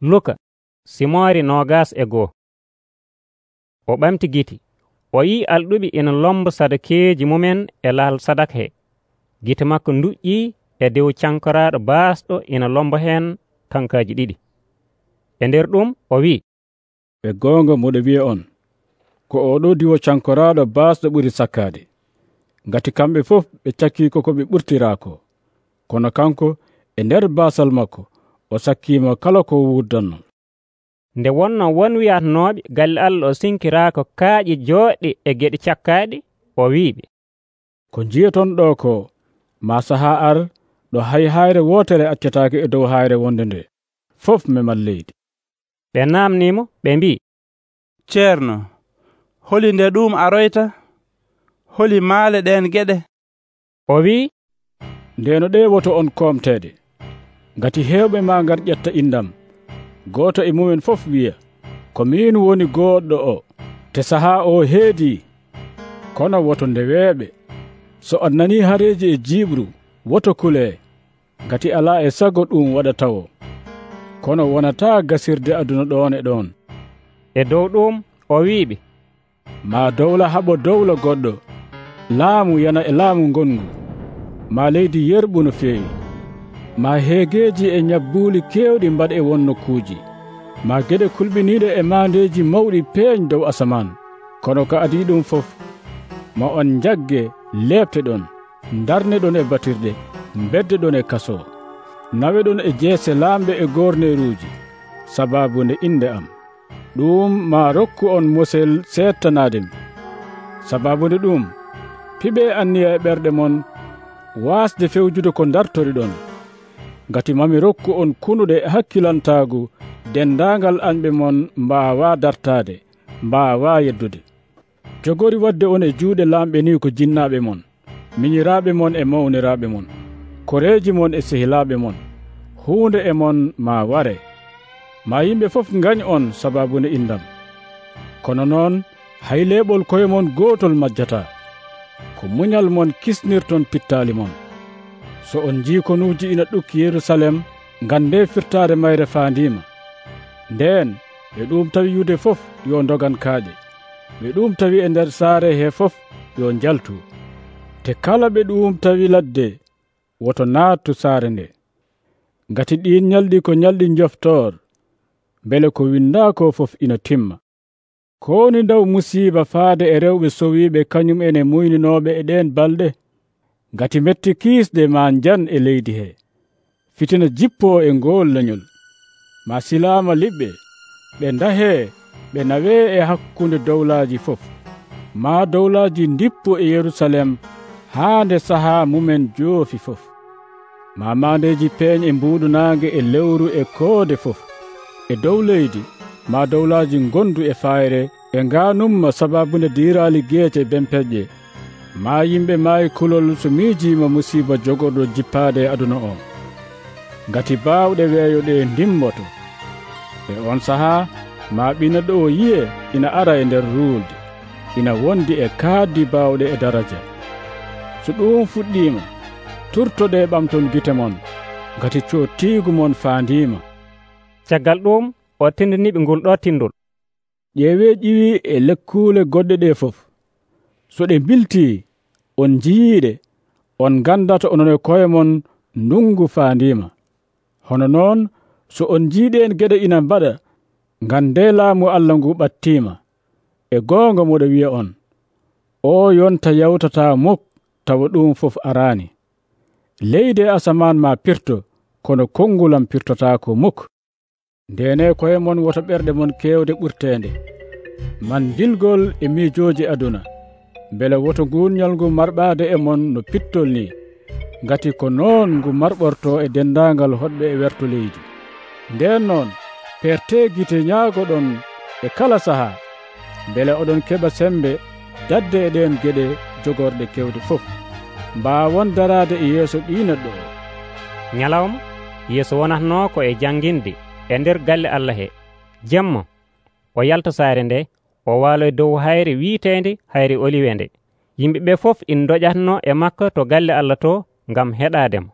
luka simoore nogas e goo. O ɓamti giti o yi alɗuɓe ina lomba sadakeji mumen e laal sadak he gite makko nduƴƴi e dew cankoraɗo baasɗo ina lomba hen kankaji ɗiɗi. E nder ɗum o wi ɓe gonga moɗo wiya on ko oɗo diwo cankoraɗo baasɗo ɓuri sakkade ngati kamɓe fof ɓe cakki koko ɓe ɓurtirako kono kanko e nder basal makko o sakkima kala ko wuddanno nde wonno won wiyatnoɓe galle allah o sinkira kaaƴe jooɗɗe e geɗe cakkaaɗi o wiɓe ko jiyatonɗo ko ma saha ar ɗo hay hayre wotere accatake e dow hayre wonde nde. Fof memal leydi. Ɓe namnimo ɓe mbi ceerno holi nde ɗum aroyta holi maale ɗen geɗe? O wi ndeno ɗe woto on komtede ngati hewɓe ma ngar ƴetta indam goto e mumen fof wiya ko min woni goɗɗo o te sahaa o heedi kono woto ndeweeɓe so on nani hareji e jiɓru woto kule ngati alaa e sago ɗum waɗa tawo. Kono wonata gasirde aduna ɗon e ɗon. E dow ɗum o wiiɓe. Ma dowla haɓo dowla goɗɗo laamu yana e laamu ngongu. Ma leydi yerɓu no feewi. ma heegeji e ñabbuuli keewɗi e won nokkuuji. Ma geɗe kulɓiniiɗe e maandeeji mawɗi peeñ dow asaman kono ko adii ɗum fof ma on jagge leeɓte ɗon darne ɗon e batirɗe bedde ɗon e kaso. Nawe ɗon e jeese laamɓe e gorneruuji sababunde innde am. Ɗum ma rokku on mosel seettanaade mi sababunde ɗum piɓe anniya e ɓerɗe mon waasde fewjude ko dartori ɗon ngati mami rokku on kunuɗe hakkilantagu dendagal anɓe mon mbawa dartade mbawa yeddude. Jogori wadde on e juuɗe lamɓe ni ko jinnaɓe mon miñiraɓe mon e mawniraɓe mon koreji mon e sehilaɓe mon hunde e mon ma ware. Ma yimɓe fof gañ on sababune indam kono noon hay leɓol koye mon gotol majjata ko muñal mon kisnirton pittali mon. so on jiikonuuji ina ɗukki yerusalem ngande firtaade mayre faandima. Ndeen ɓe ɗum tawi yude fof yo dogan kaaƴe ɓe ɗum tawi e nder saare he fof yo jaltu te kala ɓe ɗum tawi ladde woto naattu saare nde. Ngati ɗin ñalɗi ko ñalɗi joftor beele ko winda ko fof ina timma. Kowoni daw musiba faade e rewɓe sowiɓe kañum ene e muyninoɓe e ɗen balɗe. ngati metti kiisɗe ma njan e leydi he. Fitina jippo e ngol leñol ma silama liɓɓe ɓe dahe ɓe nawe e hakkunde dowlaji fof. Ma dowlaji dippo e yerusalem haa nde sahaa mumen joofi fof. Ma mandeji peeñ e mbuɗunange e lewru e koode fof. E dow leydi ma dowlaji gondu e fayre e nganumma sababunde dirali geece bempeƴƴe. ma yimɓe maayi kulol so miijiima musiiba jogorɗo jippaade e aduna o. Ngati baawɗe weeyo ɗe ndimmoto e on sahaa ma ɓina ɗo yiye ina ara e nder ruulde ina wondi e kaaddi baawɗe e daraja. So ɗum fuɗɗiima turtoɗe ɓamton gite mon ngati cottiigu mon faandiima. Caggal ɗum o tindiniɓe ngol ɗo tindol. Ƴeewe ƴiwi e lekkuule goɗɗe ɗe fof. so ɗe bilti on njiyiiɗe on gandata onon e koye mon ndungu faandima hono noon so on njiiɗi geɗe ina mbaɗa ngan nde laamu allah ngu ɓattima e goonga moɗo wiya on o yonta yawtata muk tawa ɗum fof arani leydi e asaman ma pirto kono konngulam pirtotako muk. Ndene koye mon woto ɓerɗe mon kewde ɓurtende mandilgol e miijoji aduna. beele woto gurñol ngu marɓade e mon no pittol ni. Ngati ko noon ngu marɓorto e dendagal hoɗɓe e werto leydi. Nden noon perte guite ñaagoɗon e kala saaha beele oɗon keɓa sembe dadde e ɗen geɗe jogorɗe kewde fof. Mbawon darade e yeeso ɓiineɗɗo o ñalawma yeeso wonatno ko e jangguinde e nder galle allah he. Jemma o yalta saare nde o waalo dow hayre wiiteende hayre oliwende yimɓe ɓe fof in doƴatno e makko to galle allah to ngam heɗademo